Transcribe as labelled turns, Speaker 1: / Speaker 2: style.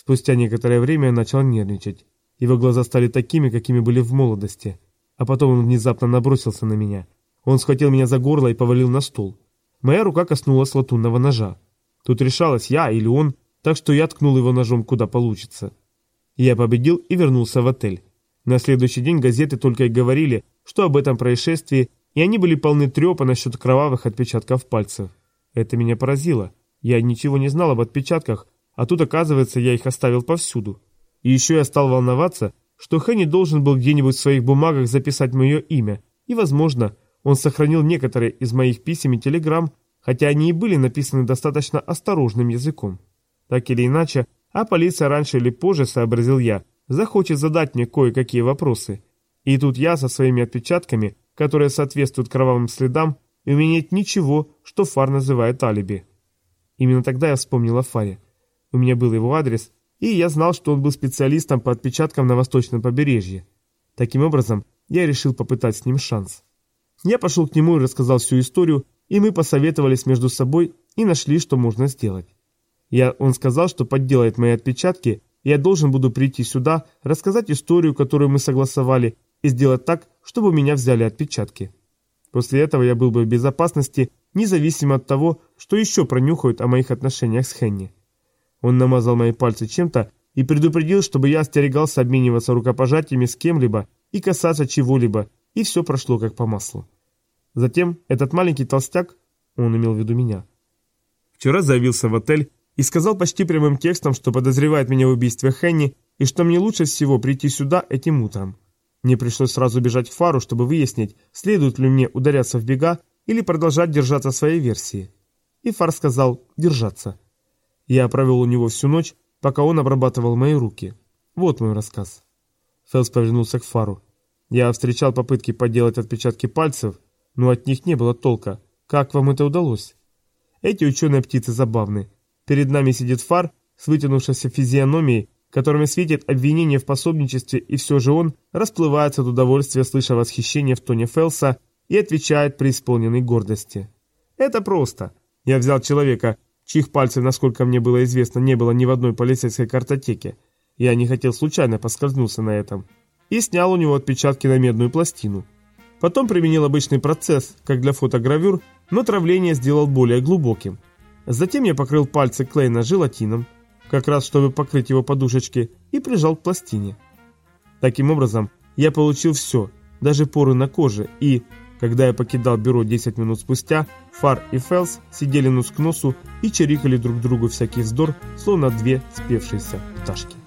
Speaker 1: Спустя некоторое время я начал нервничать. Его глаза стали такими, какими были в молодости. А потом он внезапно набросился на меня. Он схватил меня за горло и повалил на стол. Моя рука коснулась латунного ножа. Тут решалось я или он, так что я ткнул его ножом куда получится. Я победил и вернулся в отель. На следующий день газеты только и говорили, что об этом происшествии, и они были полны трепа насчет кровавых отпечатков пальцев. Это меня поразило. Я ничего не знал об отпечатках, а тут, оказывается, я их оставил повсюду. И еще я стал волноваться, что Хенни должен был где-нибудь в своих бумагах записать мое имя, и, возможно, он сохранил некоторые из моих писем и телеграмм, хотя они и были написаны достаточно осторожным языком. Так или иначе, а полиция раньше или позже, сообразил я, захочет задать мне кое-какие вопросы. И тут я со своими отпечатками, которые соответствуют кровавым следам, и у меня нет ничего, что Фар называет алиби. Именно тогда я вспомнил о Фаре. У меня был его адрес, и я знал, что он был специалистом по отпечаткам на восточном побережье. Таким образом, я решил попытать с ним шанс. Я пошел к нему и рассказал всю историю, и мы посоветовались между собой и нашли, что можно сделать. Я, он сказал, что подделает мои отпечатки, и я должен буду прийти сюда, рассказать историю, которую мы согласовали, и сделать так, чтобы у меня взяли отпечатки. После этого я был бы в безопасности, независимо от того, что еще пронюхают о моих отношениях с Хенни. Он намазал мои пальцы чем-то и предупредил, чтобы я остерегался обмениваться рукопожатиями с кем-либо и касаться чего-либо, и все прошло как по маслу. Затем этот маленький толстяк, он имел в виду меня, вчера заявился в отель и сказал почти прямым текстом, что подозревает меня в убийстве Хенни и что мне лучше всего прийти сюда этим утром. Мне пришлось сразу бежать к фару, чтобы выяснить, следует ли мне ударяться в бега или продолжать держаться своей версии. И фар сказал «держаться». Я провел у него всю ночь, пока он обрабатывал мои руки. Вот мой рассказ. Фелс повернулся к фару. Я встречал попытки подделать отпечатки пальцев, но от них не было толка. Как вам это удалось? Эти ученые птицы забавны. Перед нами сидит фар с вытянувшейся физиономией, которыми светит обвинение в пособничестве, и все же он расплывается от удовольствия, слыша восхищение в тоне Фелса, и отвечает при исполненной гордости. Это просто. Я взял человека, чьих пальцев, насколько мне было известно, не было ни в одной полицейской картотеке. Я не хотел случайно поскользнуться на этом. И снял у него отпечатки на медную пластину. Потом применил обычный процесс, как для фотогравюр, но травление сделал более глубоким. Затем я покрыл пальцы Клейна желатином, как раз чтобы покрыть его подушечки, и прижал к пластине. Таким образом, я получил все, даже поры на коже, и, когда я покидал бюро 10 минут спустя, Фар и Фелс сидели нос к носу и чирикали друг другу всякий вздор, словно две спевшиеся пташки.